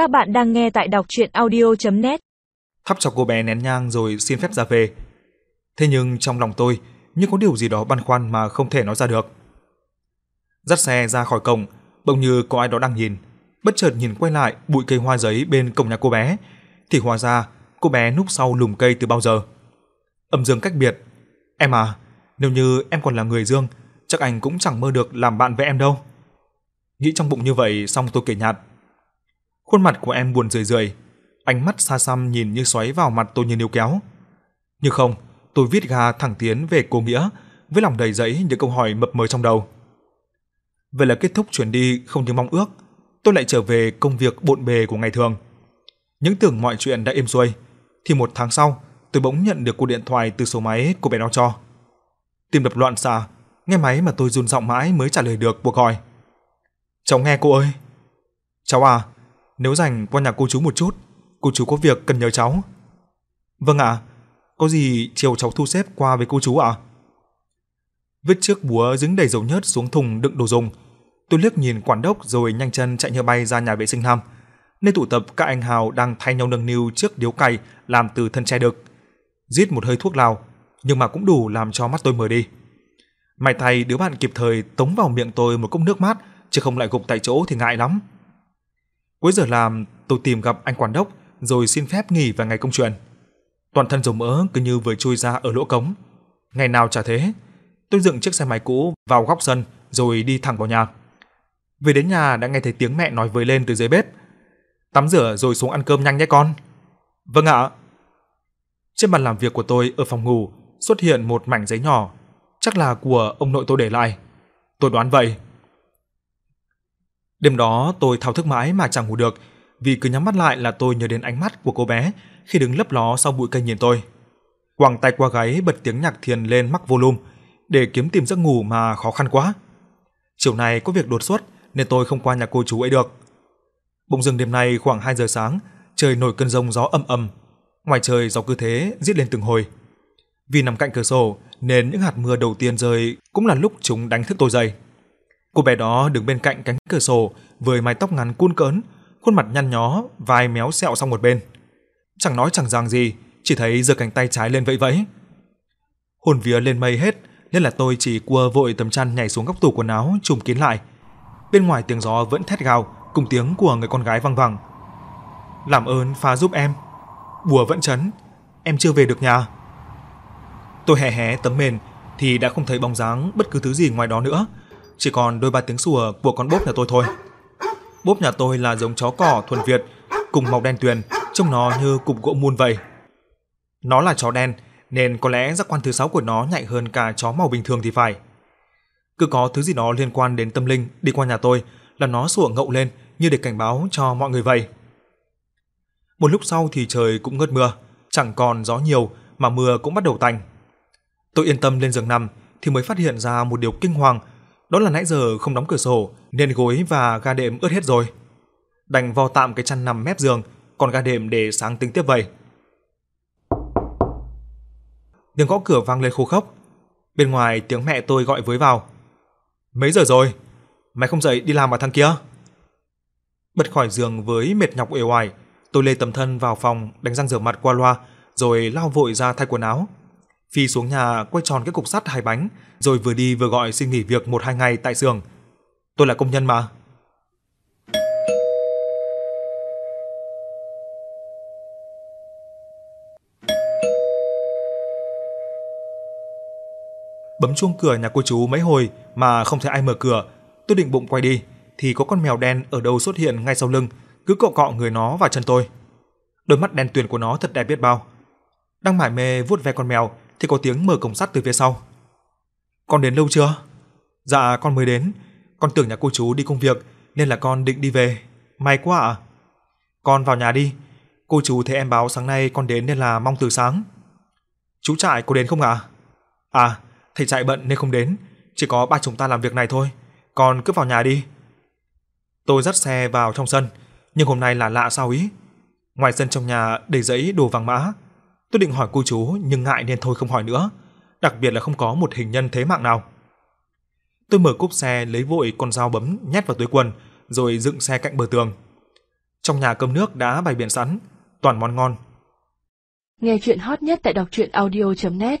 Các bạn đang nghe tại đọc audio net Thắp cho cô bé nén nhang rồi xin phép ra về. Thế nhưng trong lòng tôi như có điều gì đó băn khoăn mà không thể nói ra được. Dắt xe ra khỏi cổng, bỗng như có ai đó đang nhìn. Bất chợt nhìn quay lại bụi cây hoa giấy bên cổng nhà cô bé, thì hóa ra cô bé núp sau lùm cây từ bao giờ. Âm dương cách biệt. Em à, nếu như em còn là người dương, chắc anh cũng chẳng mơ được làm bạn với em đâu. Nghĩ trong bụng như vậy xong tôi kể nhạt. Khuôn mặt của em buồn rười rượi, ánh mắt xa xăm nhìn như xoáy vào mặt tôi như níu kéo. Nhưng không, tôi viết ga thẳng tiến về cô Nghĩa với lòng đầy dẫy những câu hỏi mập mờ trong đầu. Vậy là kết thúc chuyến đi không như mong ước, tôi lại trở về công việc bộn bề của ngày thường. Những tưởng mọi chuyện đã êm xuôi, thì một tháng sau, tôi bỗng nhận được cuộc điện thoại từ số máy của bé đó cho. Tim đập loạn xạ, nghe máy mà tôi run giọng mãi mới trả lời được cuộc gọi. "Cháu nghe cô ơi." "Cháu à, nếu rảnh qua nhà cô chú một chút, cô chú có việc cần nhờ cháu." "Vâng ạ, có gì chiều cháu thu xếp qua với cô chú ạ?" Vứt chiếc búa dính đầy dầu nhớt xuống thùng đựng đồ dùng, tôi liếc nhìn quản đốc rồi nhanh chân chạy như bay ra nhà vệ sinh nam. Nơi tụ tập các anh hào đang thay nhau nâng niu chiếc điếu cày làm từ thân tre đực. Rít một hơi thuốc lào, nhưng mà cũng đủ làm cho mắt tôi mở đi. May thay đứa bạn kịp thời tống vào miệng tôi một cốc nước mát, chứ không lại gục tại chỗ thì ngại lắm. Cuối giờ làm, tôi tìm gặp anh quản đốc rồi xin phép nghỉ vài ngày công chuyện. Toàn thân dầu mỡ cứ như vừa chui ra ở lỗ cống. Ngày nào chả thế. Tôi dựng chiếc xe máy cũ vào góc sân rồi đi thẳng vào nhà. Về đến nhà đã nghe thấy tiếng mẹ nói với lên từ dưới bếp. Tắm rửa rồi xuống ăn cơm nhanh nhé con. Vâng ạ. Trên bàn làm việc của tôi ở phòng ngủ xuất hiện một mảnh giấy nhỏ, chắc là của ông nội tôi để lại. Tôi đoán vậy. Đêm đó tôi thao thức mãi mà chẳng ngủ được, vì cứ nhắm mắt lại là tôi nhớ đến ánh mắt của cô bé khi đứng lấp ló sau bụi cây nhìn tôi. Quàng tay qua gáy bật tiếng nhạc thiền lên mắc volume để kiếm tìm giấc ngủ mà khó khăn quá. Chiều nay có việc đột xuất nên tôi không qua nhà cô chú ấy được. Bỗng dưng đêm nay khoảng 2 giờ sáng, trời nổi cơn rông gió ầm ầm. Ngoài trời gió cứ thế giết lên từng hồi. Vì nằm cạnh cửa sổ nên những hạt mưa đầu tiên rơi cũng là lúc chúng đánh thức tôi dậy. Cô bé đó đứng bên cạnh cánh cửa sổ với mái tóc ngắn cuôn cớn, khuôn mặt nhăn nhó, vai méo sẹo sang một bên. Chẳng nói chẳng rằng gì, chỉ thấy giơ cánh tay trái lên vẫy vẫy. Hồn vía lên mây hết, nên là tôi chỉ cua vội tấm chăn nhảy xuống góc tủ quần áo trùm kín lại. Bên ngoài tiếng gió vẫn thét gào, cùng tiếng của người con gái vang vẳng. "Làm ơn phá giúp em." Bùa vẫn chấn, em chưa về được nhà. Tôi hé hé tấm mền thì đã không thấy bóng dáng bất cứ thứ gì ngoài đó nữa, chỉ còn đôi ba tiếng sủa của con bốp nhà tôi thôi. Bốp nhà tôi là giống chó cỏ thuần Việt, cùng màu đen tuyền, trông nó như cục gỗ muôn vậy. Nó là chó đen nên có lẽ giác quan thứ sáu của nó nhạy hơn cả chó màu bình thường thì phải. Cứ có thứ gì đó liên quan đến tâm linh đi qua nhà tôi là nó sủa ngậu lên như để cảnh báo cho mọi người vậy. Một lúc sau thì trời cũng ngớt mưa, chẳng còn gió nhiều mà mưa cũng bắt đầu tạnh. Tôi yên tâm lên giường nằm thì mới phát hiện ra một điều kinh hoàng, đó là nãy giờ không đóng cửa sổ nên gối và ga đệm ướt hết rồi. Đành vo tạm cái chăn nằm mép giường, còn ga đệm để sáng tính tiếp vậy. Tiếng gõ cửa vang lên khô khốc. Bên ngoài tiếng mẹ tôi gọi với vào. "Mấy giờ rồi? Mày không dậy đi làm mà thằng kia?" Bật khỏi giường với mệt nhọc uể oải, tôi lê tấm thân vào phòng đánh răng rửa mặt qua loa, rồi lao vội ra thay quần áo. Phi xuống nhà quay tròn cái cục sắt hai bánh, rồi vừa đi vừa gọi xin nghỉ việc một hai ngày tại xưởng. Tôi là công nhân mà. Bấm chuông cửa nhà cô chú mấy hồi mà không thấy ai mở cửa, tôi định bụng quay đi thì có con mèo đen ở đâu xuất hiện ngay sau lưng, cứ cọ cọ người nó vào chân tôi. Đôi mắt đen tuyền của nó thật đẹp biết bao. Đang mải mê vuốt ve con mèo thì có tiếng mở cổng sắt từ phía sau. "Con đến lâu chưa?" "Dạ con mới đến, con tưởng nhà cô chú đi công việc nên là con định đi về. May quá ạ." "Con vào nhà đi, cô chú thấy em báo sáng nay con đến nên là mong từ sáng." "Chú trại có đến không ạ?" "À, thầy trại bận nên không đến, chỉ có ba chúng ta làm việc này thôi, con cứ vào nhà đi." Tôi dắt xe vào trong sân, nhưng hôm nay là lạ sao ý. Ngoài sân trong nhà đầy giấy đồ vàng mã. Tôi định hỏi cô chú nhưng ngại nên thôi không hỏi nữa, đặc biệt là không có một hình nhân thế mạng nào. Tôi mở cốp xe lấy vội con dao bấm nhét vào túi quần rồi dựng xe cạnh bờ tường. Trong nhà cơm nước đã bày biện sẵn, toàn món ngon. Nghe chuyện hot nhất tại đọc truyện audio.net